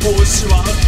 帽子は